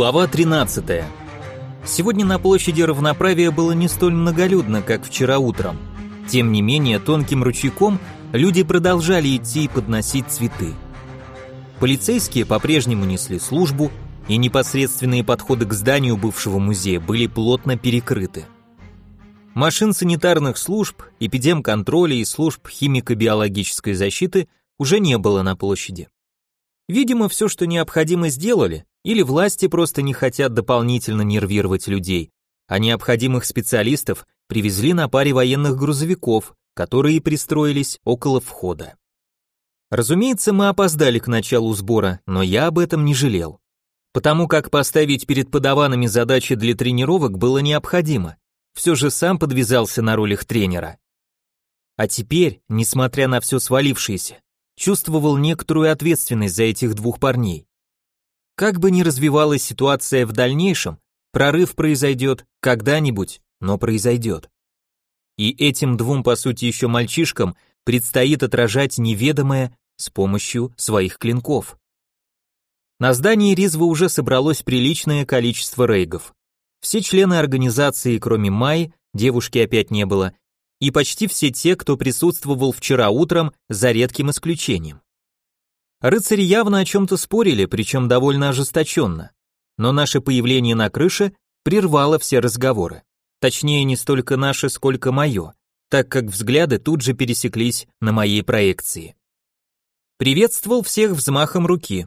Глава 13. Сегодня на площади равноправия было не столь многолюдно, как вчера утром. Тем не менее, тонким ручейком люди продолжали идти и подносить цветы. Полицейские по-прежнему несли службу, и непосредственные подходы к зданию бывшего музея были плотно перекрыты. Машин санитарных служб, эпидемконтроля и служб химико-биологической защиты уже не было на площади. Видимо, все, что необходимо, сделали, или власти просто не хотят дополнительно нервировать людей, а необходимых специалистов привезли на паре военных грузовиков, которые пристроились около входа. Разумеется, мы опоздали к началу сбора, но я об этом не жалел. Потому как поставить перед подаванами задачи для тренировок было необходимо. Все же сам подвязался на ролях тренера. А теперь, несмотря на все свалившееся, чувствовал некоторую ответственность за этих двух парней. Как бы ни развивалась ситуация в дальнейшем, прорыв произойдет когда-нибудь, но произойдет. И этим двум, по сути, еще мальчишкам предстоит отражать неведомое с помощью своих клинков. На здании Ризва уже собралось приличное количество рейгов. Все члены организации, кроме Май, девушки опять не было, и почти все те, кто присутствовал вчера утром, за редким исключением. Рыцари явно о чем-то спорили, причем довольно ожесточенно. Но наше появление на крыше прервало все разговоры. Точнее, не столько наше, сколько мое, так как взгляды тут же пересеклись на моей проекции. Приветствовал всех взмахом руки.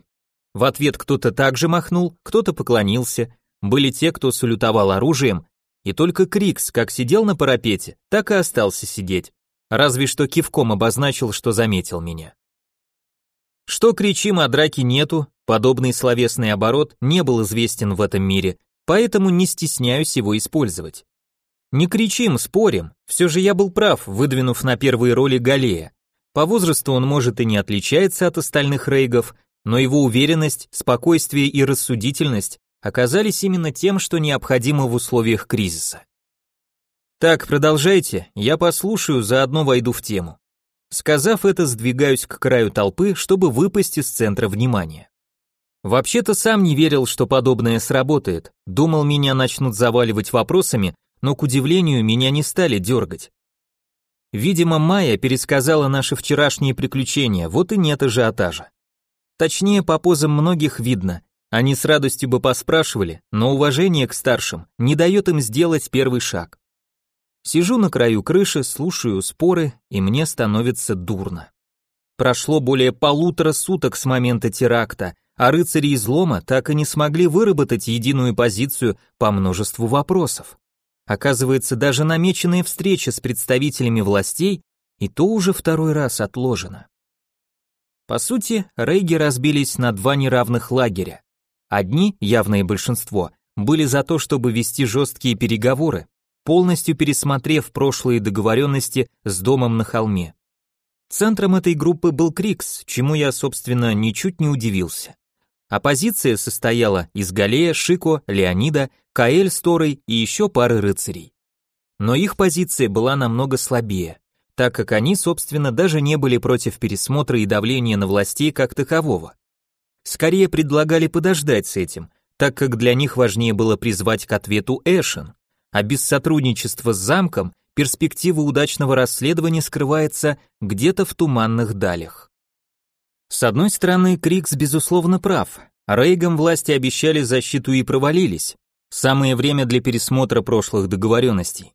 В ответ кто-то также махнул, кто-то поклонился, были те, кто салютовал оружием, и только Крикс как сидел на парапете, так и остался сидеть, разве что кивком обозначил, что заметил меня. Что кричим, а драки нету, подобный словесный оборот не был известен в этом мире, поэтому не стесняюсь его использовать. Не кричим, спорим, все же я был прав, выдвинув на первые роли Галея. По возрасту он может и не отличается от остальных рейгов, но его уверенность, спокойствие и рассудительность оказались именно тем, что необходимо в условиях кризиса. Так, продолжайте, я послушаю, заодно войду в тему. Сказав это, сдвигаюсь к краю толпы, чтобы выпасть из центра внимания. Вообще-то сам не верил, что подобное сработает, думал, меня начнут заваливать вопросами, но, к удивлению, меня не стали дергать. Видимо, Майя пересказала наши вчерашние приключения, вот и нет ажиотажа. Точнее, по позам многих видно, они с радостью бы поспрашивали, но уважение к старшим не дает им сделать первый шаг. Сижу на краю крыши, слушаю споры, и мне становится дурно. Прошло более полутора суток с момента теракта, а рыцари излома так и не смогли выработать единую позицию по множеству вопросов. Оказывается, даже намеченная встреча с представителями властей и то уже второй раз отложена. По сути, рейги разбились на два неравных лагеря. Одни, явное большинство, были за то, чтобы вести жесткие переговоры, полностью пересмотрев прошлые договоренности с домом на холме. Центром этой группы был Крикс, чему я, собственно, ничуть не удивился. Оппозиция состояла из Галея, Шико, Леонида, Каэль с Торой и еще пары рыцарей. Но их позиция была намного слабее, так как они, собственно, даже не были против пересмотра и давления на властей как такового. Скорее предлагали подождать с этим, так как для них важнее было призвать к ответу Эшен, а без сотрудничества с замком перспектива удачного расследования скрывается где-то в туманных далях. С одной стороны, Крикс безусловно прав. Рейгам власти обещали защиту и провалились. Самое время для пересмотра прошлых договоренностей.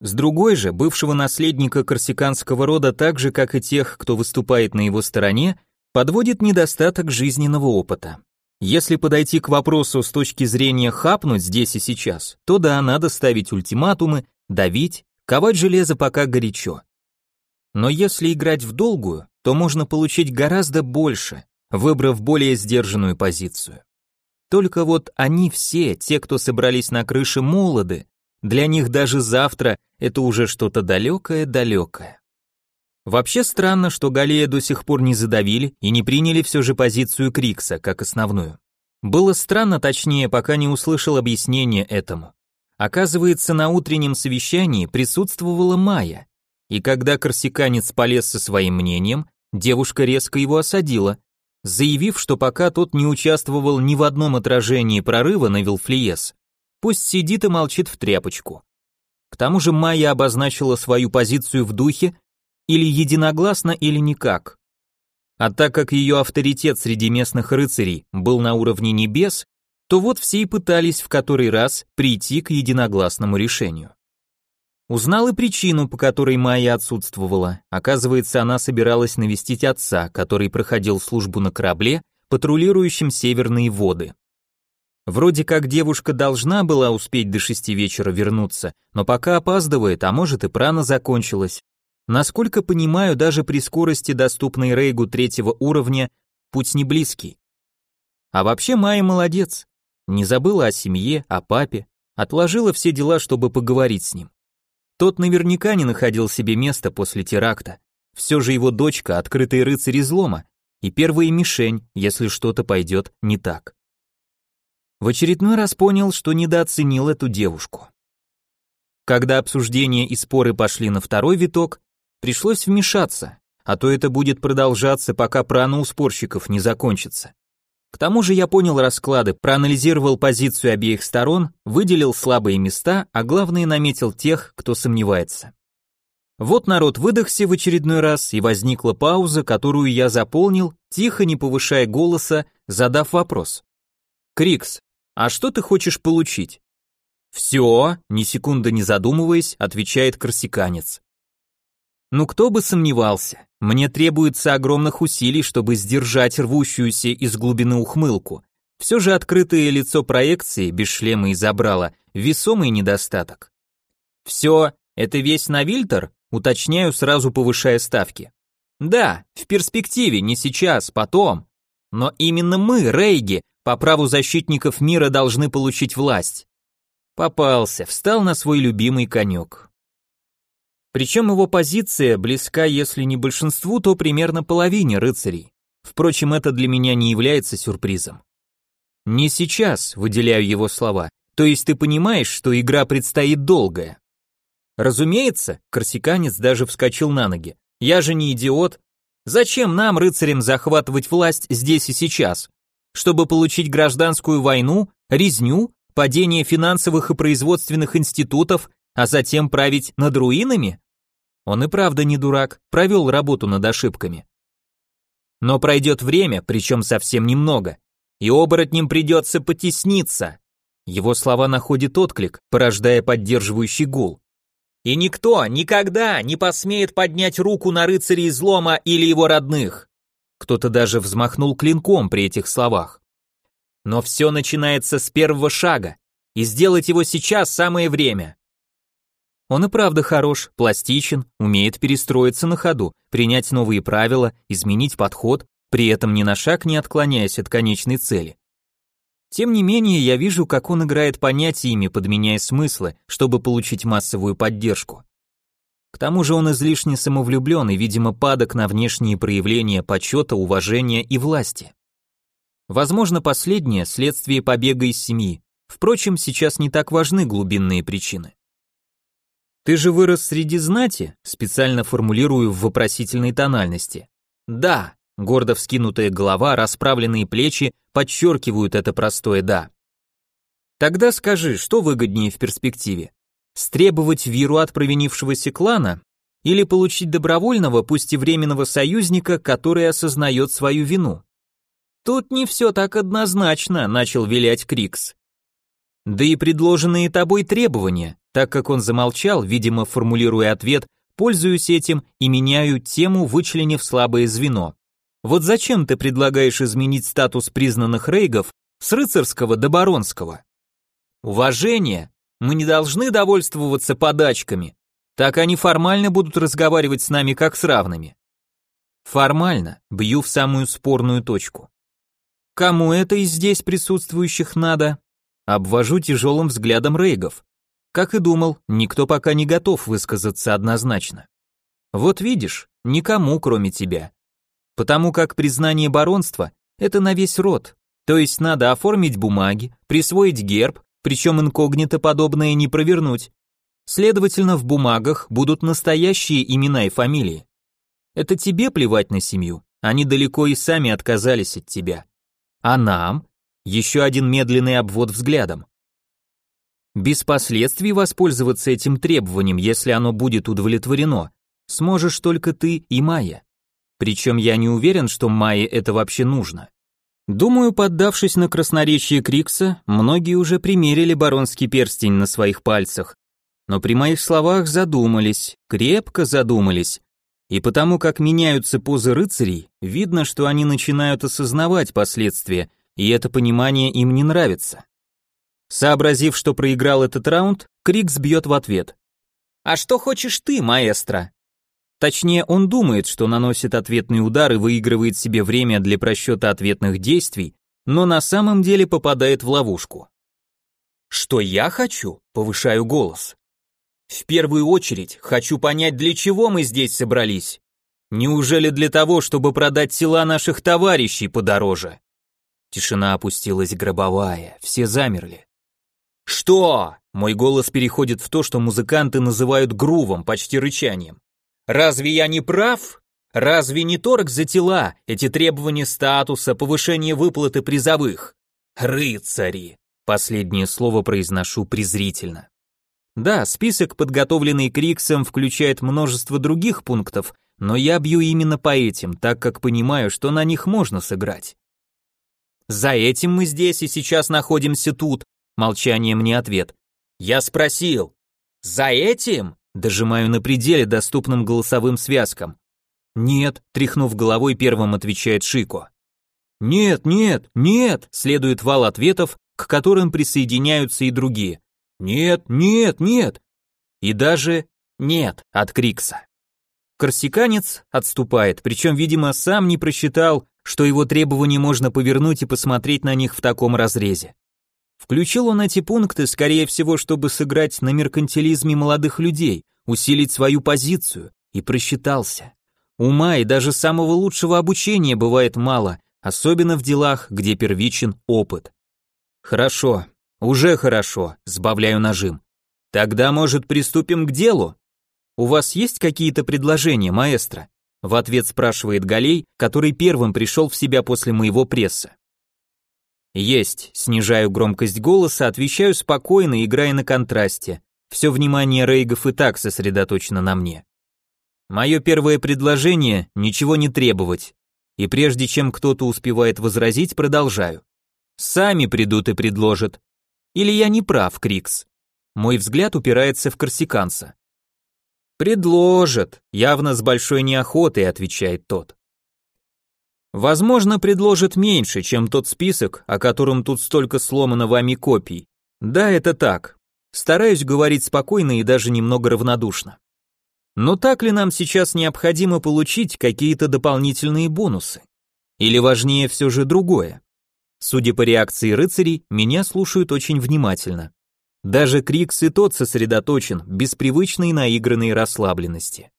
С другой же, бывшего наследника корсиканского рода, так же как и тех, кто выступает на его стороне, подводит недостаток жизненного опыта. Если подойти к вопросу с точки зрения хапнуть здесь и сейчас, то да, надо ставить ультиматумы, давить, ковать железо пока горячо. Но если играть в долгую, то можно получить гораздо больше, выбрав более сдержанную позицию. Только вот они все, те, кто собрались на крыше, молоды, для них даже завтра это уже что-то далекое-далекое. Вообще странно, что Галея до сих пор не задавили и не приняли все же позицию Крикса как основную. Было странно, точнее, пока не услышал объяснения этому. Оказывается, на утреннем совещании присутствовала Майя, и когда корсиканец полез со своим мнением, девушка резко его осадила. заявив, что пока тот не участвовал ни в одном отражении прорыва на Вилфлиес, пусть сидит и молчит в тряпочку. К тому же Майя обозначила свою позицию в духе или единогласно, или никак. А так как ее авторитет среди местных рыцарей был на уровне небес, то вот все и пытались в который раз прийти к единогласному решению. Узнал и причину, по которой Майя отсутствовала. Оказывается, она собиралась навестить отца, который проходил службу на корабле, патрулирующем северные воды. Вроде как девушка должна была успеть до шести вечера вернуться, но пока опаздывает, а может и прана закончилась. Насколько понимаю, даже при скорости, доступной Рейгу третьего уровня, путь не близкий. А вообще Майя молодец. Не забыла о семье, о папе, отложила все дела, чтобы поговорить с ним. Тот наверняка не находил себе места после теракта. Все же его дочка – открытый рыцарь излома, и первая мишень, если что-то пойдет не так. В очередной раз понял, что недооценил эту девушку. Когда обсуждения и споры пошли на второй виток, пришлось вмешаться, а то это будет продолжаться, пока прана у спорщиков не закончится. К тому же я понял расклады, проанализировал позицию обеих сторон, выделил слабые места, а главное наметил тех, кто сомневается. Вот народ выдохся в очередной раз, и возникла пауза, которую я заполнил, тихо, не повышая голоса, задав вопрос. «Крикс, а что ты хочешь получить?» «Все», ни секунды не задумываясь, отвечает корсиканец. Ну кто бы сомневался, мне требуется огромных усилий, чтобы сдержать рвущуюся из глубины ухмылку. Все же открытое лицо проекции, без шлема и забрала, весомый недостаток. Все, это весь Навильтер? Уточняю, сразу повышая ставки. Да, в перспективе, не сейчас, потом. Но именно мы, Рейги, по праву защитников мира должны получить власть. Попался, встал на свой любимый конек. Причем его позиция близка, если не большинству, то примерно половине рыцарей. Впрочем, это для меня не является сюрпризом. Не сейчас, выделяю его слова, то есть ты понимаешь, что игра предстоит долгая. Разумеется, корсиканец даже вскочил на ноги. Я же не идиот. Зачем нам, рыцарям, захватывать власть здесь и сейчас? Чтобы получить гражданскую войну, резню, падение финансовых и производственных институтов, а затем править над руинами? Он и правда не дурак, провел работу над ошибками. Но пройдет время, причем совсем немного, и оборотням придется потесниться. Его слова находят отклик, порождая поддерживающий гул. И никто никогда не посмеет поднять руку на рыцаря излома или его родных. Кто-то даже взмахнул клинком при этих словах. Но все начинается с первого шага, и сделать его сейчас самое время. Он и правда хорош, пластичен, умеет перестроиться на ходу, принять новые правила, изменить подход, при этом ни на шаг не отклоняясь от конечной цели. Тем не менее, я вижу, как он играет понятиями, подменяя смыслы, чтобы получить массовую поддержку. К тому же он излишне самовлюблен и, видимо, падок на внешние проявления почета, уважения и власти. Возможно, последнее – следствие побега из семьи. Впрочем, сейчас не так важны глубинные причины. Ты же вырос среди знати, специально формулирую в вопросительной тональности. Да, гордо вскинутая голова, расправленные плечи подчеркивают это простое «да». Тогда скажи, что выгоднее в перспективе? Стребовать виру от провинившегося клана или получить добровольного, пусть и временного союзника, который осознает свою вину? Тут не все так однозначно, начал вилять Крикс. Да и предложенные тобой требования, так как он замолчал, видимо, формулируя ответ, пользуюсь этим и меняю тему, вычленив слабое звено. Вот зачем ты предлагаешь изменить статус признанных рейгов с рыцарского до баронского? Уважение. Мы не должны довольствоваться подачками. Так они формально будут разговаривать с нами как с равными. Формально, бью в самую спорную точку. Кому это из здесь присутствующих надо? Обвожу тяжелым взглядом рейгов. Как и думал, никто пока не готов высказаться однозначно. Вот видишь, никому, кроме тебя. Потому как признание баронства – это на весь род, то есть надо оформить бумаги, присвоить герб, причем инкогнито подобное не провернуть. Следовательно, в бумагах будут настоящие имена и фамилии. Это тебе плевать на семью, они далеко и сами отказались от тебя. А нам? Еще один медленный обвод взглядом. Без последствий воспользоваться этим требованием, если оно будет удовлетворено, сможешь только ты и Майя. Причем я не уверен, что Майе это вообще нужно. Думаю, поддавшись на красноречие Крикса, многие уже примерили баронский перстень на своих пальцах. Но при моих словах задумались, крепко задумались. И потому как меняются позы рыцарей, видно, что они начинают осознавать последствия, и это понимание им не нравится. Сообразив, что проиграл этот раунд, Крикс бьет в ответ. «А что хочешь ты, маэстро?» Точнее, он думает, что наносит ответный удар и выигрывает себе время для просчета ответных действий, но на самом деле попадает в ловушку. Что я хочу? Повышаю голос. В первую очередь, хочу понять, для чего мы здесь собрались. Неужели для того, чтобы продать тела наших товарищей подороже? Тишина опустилась гробовая, все замерли. Что? Мой голос переходит в то, что музыканты называют грувом, почти рычанием. Разве я не прав? Разве не торг за тела, эти требования статуса, повышение выплаты призовых? Рыцари! Последнее слово произношу презрительно. Да, список, подготовленный Криксом, включает множество других пунктов, но я бью именно по этим, так как понимаю, что на них можно сыграть. За этим мы здесь и сейчас находимся тут. Молчание мне ответ. Я спросил. За этим? Дожимаю на пределе доступным голосовым связкам. «Нет», — тряхнув головой, первым отвечает Шико. «Нет, нет, нет», — следует вал ответов, к которым присоединяются и другие. «Нет, нет, нет». И даже «нет» от Крикса. Корсиканец отступает, причем, видимо, сам не просчитал, что его требования можно повернуть и посмотреть на них в таком разрезе. Включил он эти пункты, скорее всего, чтобы сыграть на меркантилизме молодых людей, усилить свою позицию, и просчитался. Ума и даже самого лучшего обучения бывает мало, особенно в делах, где первичен опыт. Хорошо, уже хорошо, сбавляю нажим. Тогда, может, приступим к делу? У вас есть какие-то предложения, маэстро? В ответ спрашивает Галей, который первым пришел в себя после моего пресса. Есть, снижаю громкость голоса, отвечаю спокойно, играя на контрасте. Все внимание Рейгов и так сосредоточено на мне. Мое первое предложение – ничего не требовать. И прежде чем кто-то успевает возразить, продолжаю. Сами придут и предложат. Или я не прав, Крикс? Мой взгляд упирается в корсиканца. «Предложат», явно с большой неохотой, отвечает тот. Возможно, предложит меньше, чем тот список, о котором тут столько сломано вами копий. Да, это так. Стараюсь говорить спокойно и даже немного равнодушно. Но так ли нам сейчас необходимо получить какие-то дополнительные бонусы? Или важнее все же другое? Судя по реакции рыцарей, меня слушают очень внимательно. Даже Крикс и тот сосредоточен, без привычной наигранной расслабленности.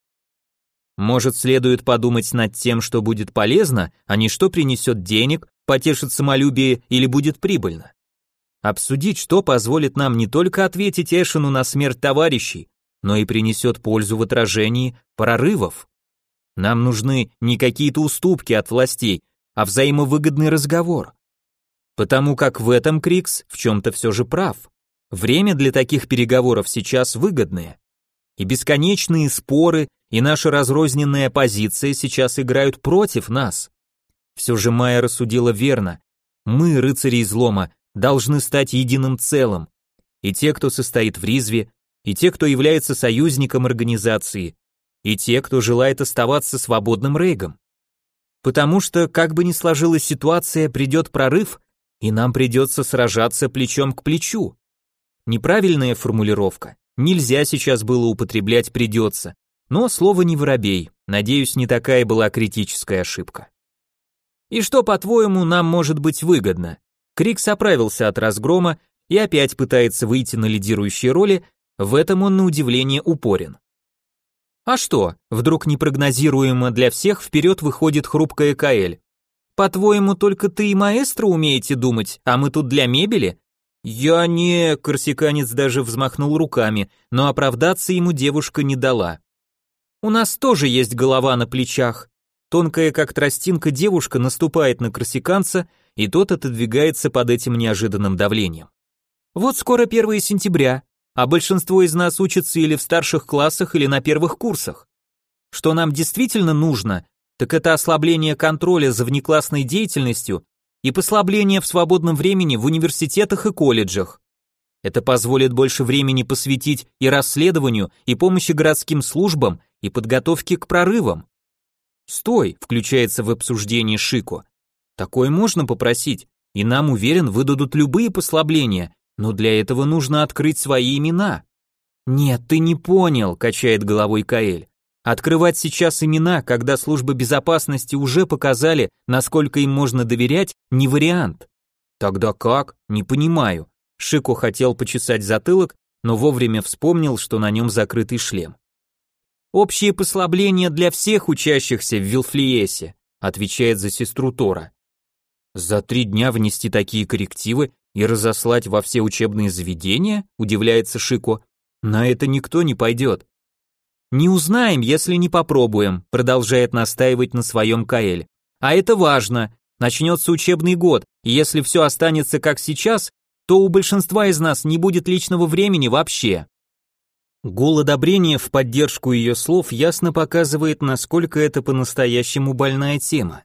Может, следует подумать над тем, что будет полезно, а не что принесет денег, потешит самолюбие или будет прибыльно. Обсудить, что позволит нам не только ответить Эшину на смерть товарищей, но и принесет пользу в отражении прорывов. Нам нужны не какие-то уступки от властей, а взаимовыгодный разговор. Потому как в этом Крикс в чем-то все же прав. Время для таких переговоров сейчас выгодное. И бесконечные споры, и наша разрозненная позиция сейчас играют против нас. Все же Майя рассудила верно. Мы, рыцари излома, должны стать единым целым. И те, кто состоит в Ризве, и те, кто является союзником организации, и те, кто желает оставаться свободным рейгом. Потому что, как бы ни сложилась ситуация, придет прорыв, и нам придется сражаться плечом к плечу. Неправильная формулировка. Нельзя сейчас было употреблять «придется», но слово не воробей, надеюсь, не такая была критическая ошибка. И что, по-твоему, нам может быть выгодно? Крик оправился от разгрома и опять пытается выйти на лидирующие роли, в этом он на удивление упорен. А что, вдруг непрогнозируемо для всех вперед выходит хрупкая Каэль. По-твоему, только ты и маэстро умеете думать, а мы тут для мебели? Я не... Корсиканец даже взмахнул руками, но оправдаться ему девушка не дала. У нас тоже есть голова на плечах. Тонкая, как тростинка, девушка наступает на корсиканца, и тот отодвигается под этим неожиданным давлением. Вот скоро 1 сентября, а большинство из нас учатся или в старших классах, или на первых курсах. Что нам действительно нужно, так это ослабление контроля за внеклассной деятельностью и послабление в свободном времени в университетах и колледжах. Это позволит больше времени посвятить и расследованию, и помощи городским службам, и подготовке к прорывам. «Стой!» – включается в обсуждение Шико. «Такое можно попросить, и нам, уверен, выдадут любые послабления, но для этого нужно открыть свои имена». «Нет, ты не понял», – качает головой Каэль. «Открывать сейчас имена, когда службы безопасности уже показали, насколько им можно доверять, не вариант». «Тогда как? Не понимаю». Шико хотел почесать затылок, но вовремя вспомнил, что на нем закрытый шлем. Общее послабление для всех учащихся в Вилфлиесе, отвечает за сестру Тора. За три дня внести такие коррективы и разослать во все учебные заведения, удивляется Шико. На это никто не пойдет. Не узнаем, если не попробуем, продолжает настаивать на своем Каэль. А это важно. Начнется учебный год, и если все останется как сейчас, то у большинства из нас не будет личного времени вообще. Гул одобрения в поддержку ее слов ясно показывает, насколько это по-настоящему больная тема.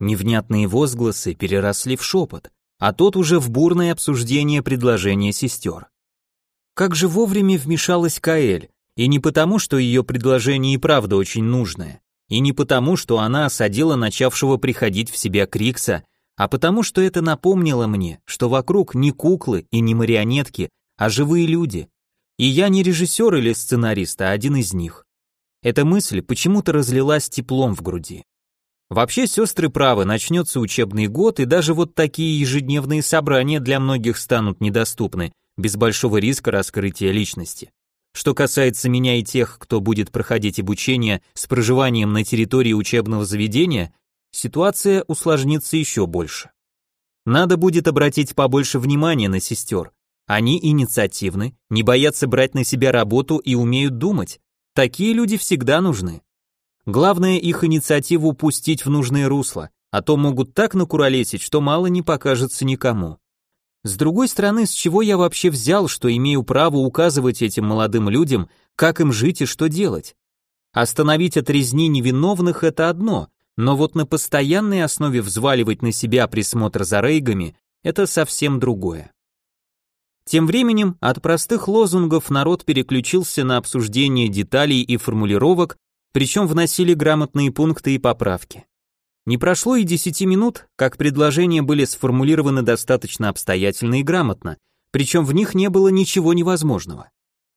Невнятные возгласы переросли в шепот, а тот уже в бурное обсуждение предложения сестер. Как же вовремя вмешалась Каэль, и не потому, что ее предложение и правда очень нужное, и не потому, что она осадила начавшего приходить в себя Крикса, а потому, что это напомнило мне, что вокруг не куклы и не марионетки, а живые люди, и я не режиссер или сценарист, а один из них. Эта мысль почему-то разлилась теплом в груди. Вообще сестры правы, начнется учебный год, и даже вот такие ежедневные собрания для многих станут недоступны, без большого риска раскрытия личности. Что касается меня и тех, кто будет проходить обучение с проживанием на территории учебного заведения, ситуация усложнится еще больше. Надо будет обратить побольше внимания на сестер, они инициативны, не боятся брать на себя работу и умеют думать. Такие люди всегда нужны. Главное их инициативу пустить в нужное русло, а то могут так накуролесить, что мало не покажется никому. С другой стороны, с чего я вообще взял, что имею право указывать этим молодым людям, как им жить и что делать? Остановить от резни невиновных – это одно, но вот на постоянной основе взваливать на себя присмотр за рейгами – это совсем другое. Тем временем от простых лозунгов народ переключился на обсуждение деталей и формулировок, причем вносили грамотные пункты и поправки. Не прошло и десяти минут, как предложения были сформулированы достаточно обстоятельно и грамотно, причем в них не было ничего невозможного.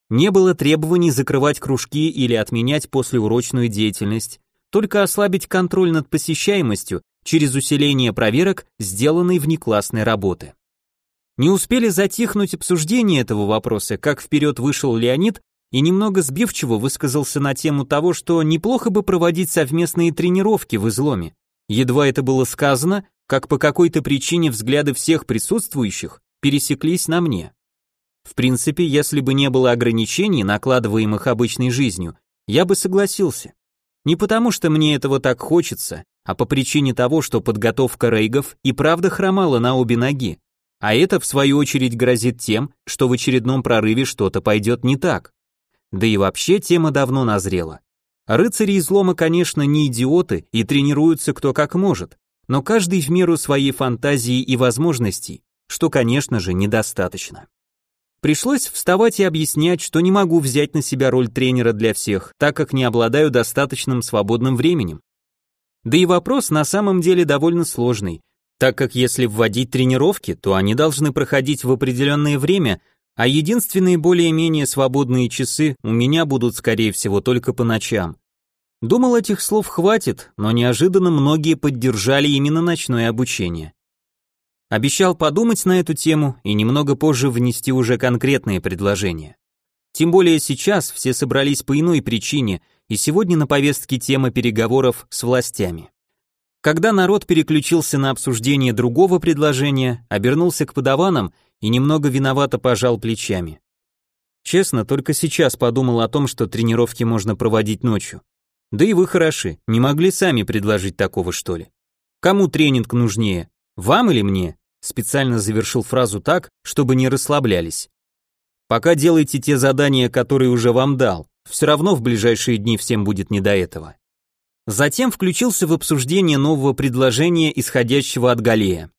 Не было требований закрывать кружки или отменять послеурочную деятельность, только ослабить контроль над посещаемостью через усиление проверок, сделанной внеклассной работы. Не успели затихнуть обсуждение этого вопроса, как вперед вышел Леонид и немного сбивчиво высказался на тему того, что неплохо бы проводить совместные тренировки в изломе. Едва это было сказано, как по какой-то причине взгляды всех присутствующих пересеклись на мне. В принципе, если бы не было ограничений, накладываемых обычной жизнью, я бы согласился. Не потому, что мне этого так хочется, а по причине того, что подготовка рейгов и правда хромала на обе ноги, а это, в свою очередь, грозит тем, что в очередном прорыве что-то пойдет не так. Да и вообще тема давно назрела. Рыцари излома, конечно, не идиоты и тренируются кто как может, но каждый в меру своей фантазии и возможностей, что, конечно же, недостаточно. Пришлось вставать и объяснять, что не могу взять на себя роль тренера для всех, так как не обладаю достаточным свободным временем. Да и вопрос на самом деле довольно сложный, так как если вводить тренировки, то они должны проходить в определенное время, а единственные более-менее свободные часы у меня будут, скорее всего, только по ночам. Думал, этих слов хватит, но неожиданно многие поддержали именно ночное обучение. Обещал подумать на эту тему и немного позже внести уже конкретные предложения. Тем более сейчас все собрались по иной причине, и сегодня на повестке тема переговоров с властями. Когда народ переключился на обсуждение другого предложения, обернулся к подаванам и немного виновато пожал плечами. Честно, только сейчас подумал о том, что тренировки можно проводить ночью. Да и вы хороши, не могли сами предложить такого, что ли? Кому тренинг нужнее, вам или мне? Специально завершил фразу так, чтобы не расслаблялись. Пока делайте те задания, которые уже вам дал. Все равно в ближайшие дни всем будет не до этого. Затем включился в обсуждение нового предложения, исходящего от Галея.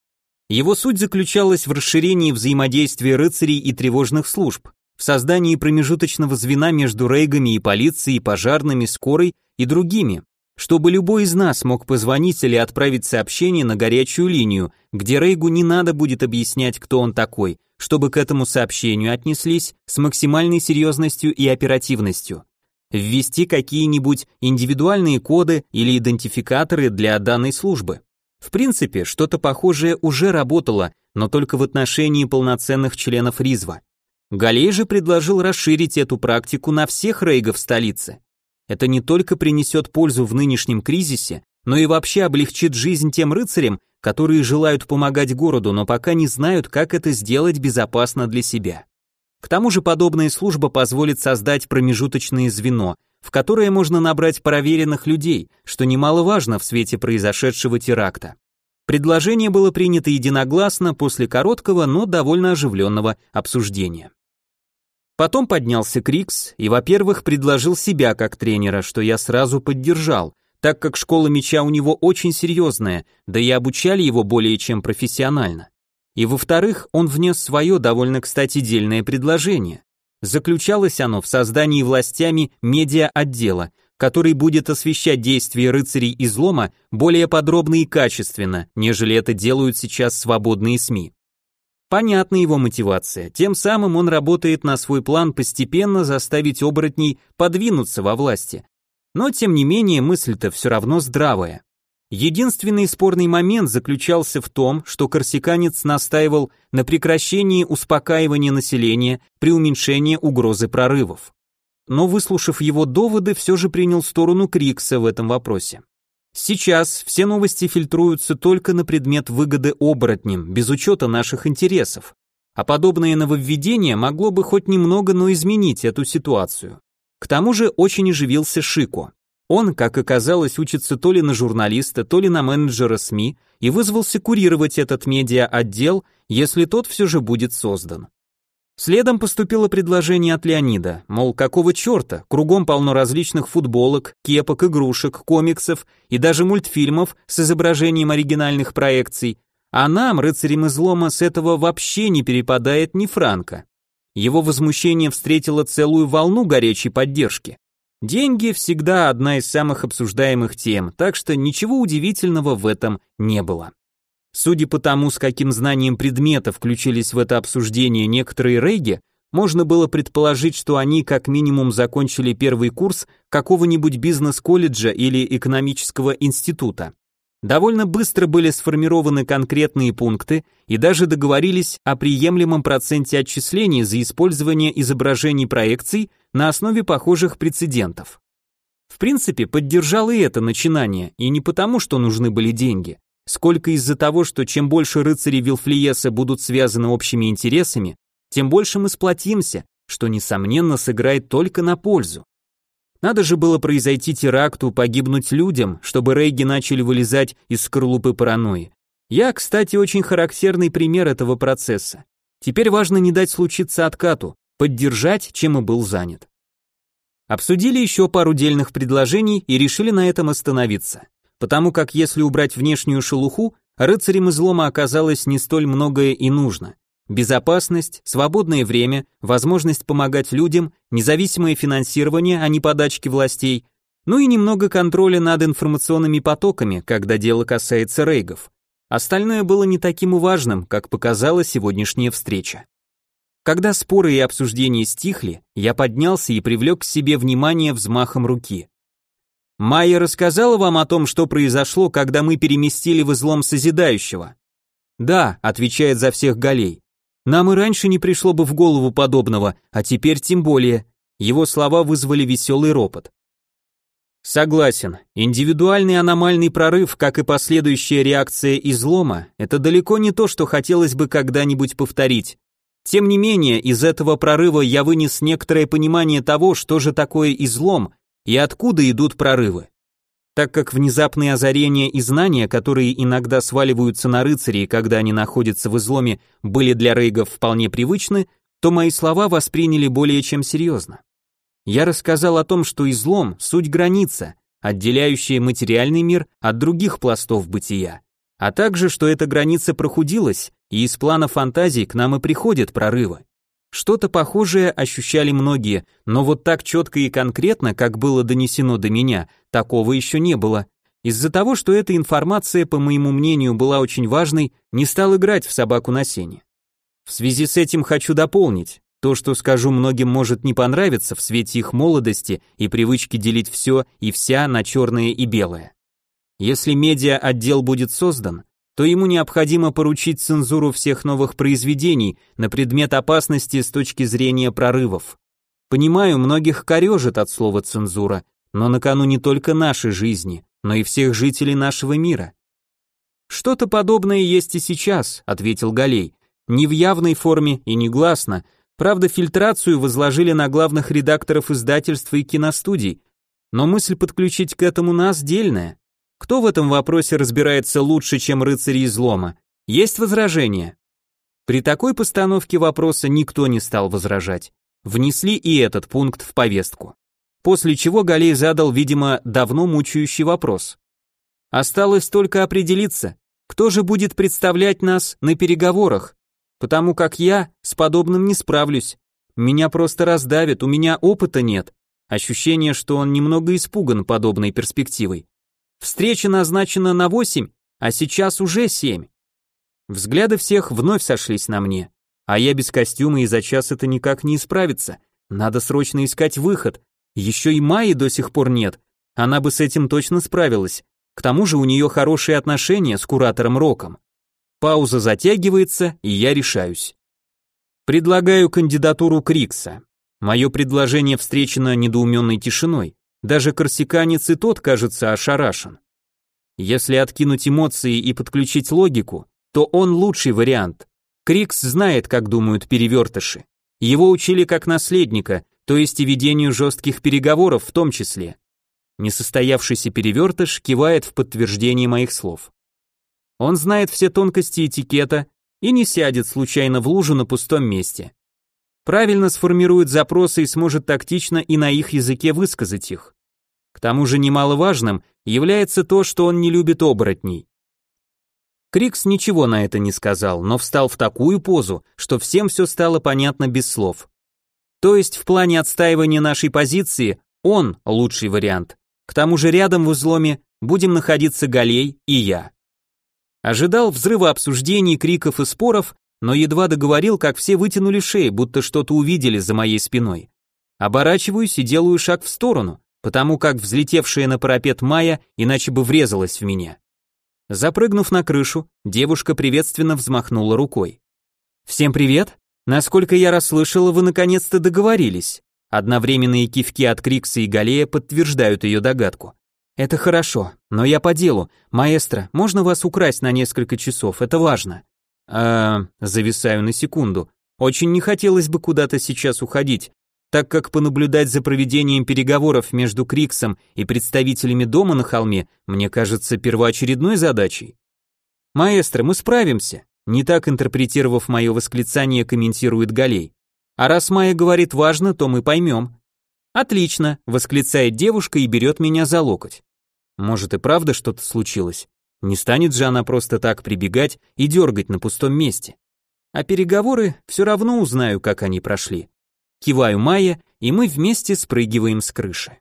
Его суть заключалась в расширении взаимодействия рыцарей и тревожных служб, в создании промежуточного звена между рейгами и полицией, пожарными, скорой и другими, чтобы любой из нас мог позвонить или отправить сообщение на горячую линию, где Рейгу не надо будет объяснять, кто он такой, чтобы к этому сообщению отнеслись с максимальной серьезностью и оперативностью. Ввести какие-нибудь индивидуальные коды или идентификаторы для данной службы. В принципе, что-то похожее уже работало, но только в отношении полноценных членов Ризва. Галей же предложил расширить эту практику на всех рейгов столицы. Это не только принесет пользу в нынешнем кризисе, но и вообще облегчит жизнь тем рыцарям, которые желают помогать городу, но пока не знают, как это сделать безопасно для себя. К тому же подобная служба позволит создать промежуточное звено, в которое можно набрать проверенных людей, что немаловажно в свете произошедшего теракта. Предложение было принято единогласно после короткого, но довольно оживленного обсуждения. Потом поднялся Крикс и, во-первых, предложил себя как тренера, что я сразу поддержал, так как школа меча у него очень серьезная, да и обучали его более чем профессионально. И во-вторых, он внес свое довольно, кстати, дельное предложение. Заключалось оно в создании властями медиа-отдела, который будет освещать действия рыцарей излома более подробно и качественно, нежели это делают сейчас свободные СМИ. Понятна его мотивация, тем самым он работает на свой план постепенно заставить оборотней подвинуться во власти. Но тем не менее мысль-то все равно здравая. Единственный спорный момент заключался в том, что корсиканец настаивал на прекращении успокаивания населения при уменьшении угрозы прорывов. Но выслушав его доводы, все же принял сторону Крикса в этом вопросе. Сейчас все новости фильтруются только на предмет выгоды оборотням, без учета наших интересов. А подобное нововведение могло бы хоть немного, но изменить эту ситуацию. К тому же очень оживился Шико. Он, как оказалось, учится то ли на журналиста, то ли на менеджера СМИ и вызвался курировать этот медиа-отдел, если тот все же будет создан. Следом поступило предложение от Леонида, мол, какого черта, кругом полно различных футболок, кепок, игрушек, комиксов и даже мультфильмов с изображением оригинальных проекций, а нам, рыцарям излома, с этого вообще не перепадает ни франка. Его возмущение встретило целую волну горячей поддержки. Деньги всегда одна из самых обсуждаемых тем, так что ничего удивительного в этом не было. Судя по тому, с каким знанием предмета включились в это обсуждение некоторые рейги, можно было предположить, что они как минимум закончили первый курс какого-нибудь бизнес-колледжа или экономического института. Довольно быстро были сформированы конкретные пункты и даже договорились о приемлемом проценте отчислений за использование изображений проекций на основе похожих прецедентов. В принципе, поддержал и это начинание, и не потому, что нужны были деньги, сколько из-за того, что чем больше рыцарей Вилфлиеса будут связаны общими интересами, тем больше мы сплотимся, что, несомненно, сыграет только на пользу. Надо же было произойти теракту, погибнуть людям, чтобы рейги начали вылезать из скорлупы паранойи. Я, кстати, очень характерный пример этого процесса. Теперь важно не дать случиться откату, поддержать, чем и был занят. Обсудили еще пару дельных предложений и решили на этом остановиться, потому как если убрать внешнюю шелуху, рыцарям излома оказалось не столь многое и нужно. Безопасность, свободное время, возможность помогать людям, независимое финансирование, а не подачки властей, ну и немного контроля над информационными потоками, когда дело касается рейгов. Остальное было не таким важным, как показала сегодняшняя встреча. Когда споры и обсуждения стихли, я поднялся и привлек к себе внимание взмахом руки. Майя рассказала вам о том, что произошло, когда мы переместили в излом Созидающего? Да, отвечает за всех Галей. Нам и раньше не пришло бы в голову подобного, а теперь тем более. Его слова вызвали веселый ропот. Согласен, индивидуальный аномальный прорыв, как и последующая реакция излома, это далеко не то, что хотелось бы когда-нибудь повторить. Тем не менее, из этого прорыва я вынес некоторое понимание того, что же такое излом и откуда идут прорывы. Так как внезапные озарения и знания, которые иногда сваливаются на рыцарей, когда они находятся в изломе, были для рейгов вполне привычны, то мои слова восприняли более чем серьезно. Я рассказал о том, что излом – суть граница, отделяющая материальный мир от других пластов бытия, а также, что эта граница прохудилась, и из плана фантазий к нам и приходят прорывы. Что-то похожее ощущали многие, но вот так четко и конкретно, как было донесено до меня, такого еще не было. Из-за того, что эта информация, по моему мнению, была очень важной, не стал играть в собаку на сене. В связи с этим хочу дополнить. То, что скажу, многим может не понравиться в свете их молодости и привычки делить все и вся на черное и белое. Если медиа-отдел будет создан, то ему необходимо поручить цензуру всех новых произведений на предмет опасности с точки зрения прорывов. Понимаю, многих корежит от слова цензура, но на кону не только нашей жизни, но и всех жителей нашего мира. Что-то подобное есть и сейчас, ответил Галей. Не в явной форме и не гласно. Правда, фильтрацию возложили на главных редакторов издательств и киностудий, но мысль подключить к этому нас дельная. Кто в этом вопросе разбирается лучше, чем рыцари излома? Есть возражения? При такой постановке вопроса никто не стал возражать. Внесли и этот пункт в повестку. После чего Галей задал, видимо, давно мучающий вопрос. Осталось только определиться, кто же будет представлять нас на переговорах, потому как я с подобным не справлюсь. Меня просто раздавит, у меня опыта нет. Ощущение, что он немного испуган подобной перспективой. Встреча назначена на восемь, а сейчас уже семь. Взгляды всех вновь сошлись на мне. А я без костюма и за час это никак не исправится. Надо срочно искать выход. Еще и Майи до сих пор нет. Она бы с этим точно справилась. К тому же у нее хорошие отношения с куратором Роком. Пауза затягивается, и я решаюсь. Предлагаю кандидатуру Крикса. Мое предложение встречено недоуменной тишиной. Даже корсиканец и тот, кажется, ошарашен. Если откинуть эмоции и подключить логику, то он лучший вариант. Крикс знает, как думают перевертыши. Его учили как наследника, то есть и ведению жестких переговоров в том числе. Несостоявшийся перевертыш кивает в подтверждение моих слов. Он знает все тонкости этикета и не сядет случайно в лужу на пустом месте. Правильно сформирует запросы и сможет тактично и на их языке высказать их. К тому же немаловажным является то, что он не любит оборотней. Крикс ничего на это не сказал, но встал в такую позу, что всем все стало понятно без слов. То есть в плане отстаивания нашей позиции он лучший вариант. К тому же рядом в изломе будем находиться Галей и я. Ожидал взрыва обсуждений, криков и споров, но едва договорил, как все вытянули шеи, будто что-то увидели за моей спиной. Оборачиваюсь и делаю шаг в сторону, потому как взлетевшая на парапет Майя иначе бы врезалась в меня. Запрыгнув на крышу, девушка приветственно взмахнула рукой. «Всем привет! Насколько я расслышала, вы наконец-то договорились». Одновременные кивки от Крикса и Галея подтверждают ее догадку. «Это хорошо, но я по делу. Маэстро, можно вас украсть на несколько часов, это важно». «А...» зависаю на секунду. «Очень не хотелось бы куда-то сейчас уходить, так как понаблюдать за проведением переговоров между Криксом и представителями дома на холме мне кажется первоочередной задачей. «Маэстро, мы справимся», не так интерпретировав мое восклицание, комментирует Галей. «А раз Майя говорит важно, то мы поймем». «Отлично», — восклицает девушка и берет меня за локоть. Может и правда что-то случилось? Не станет же она просто так прибегать и дергать на пустом месте. А переговоры все равно узнаю, как они прошли. Киваю Майе, и мы вместе спрыгиваем с крыши.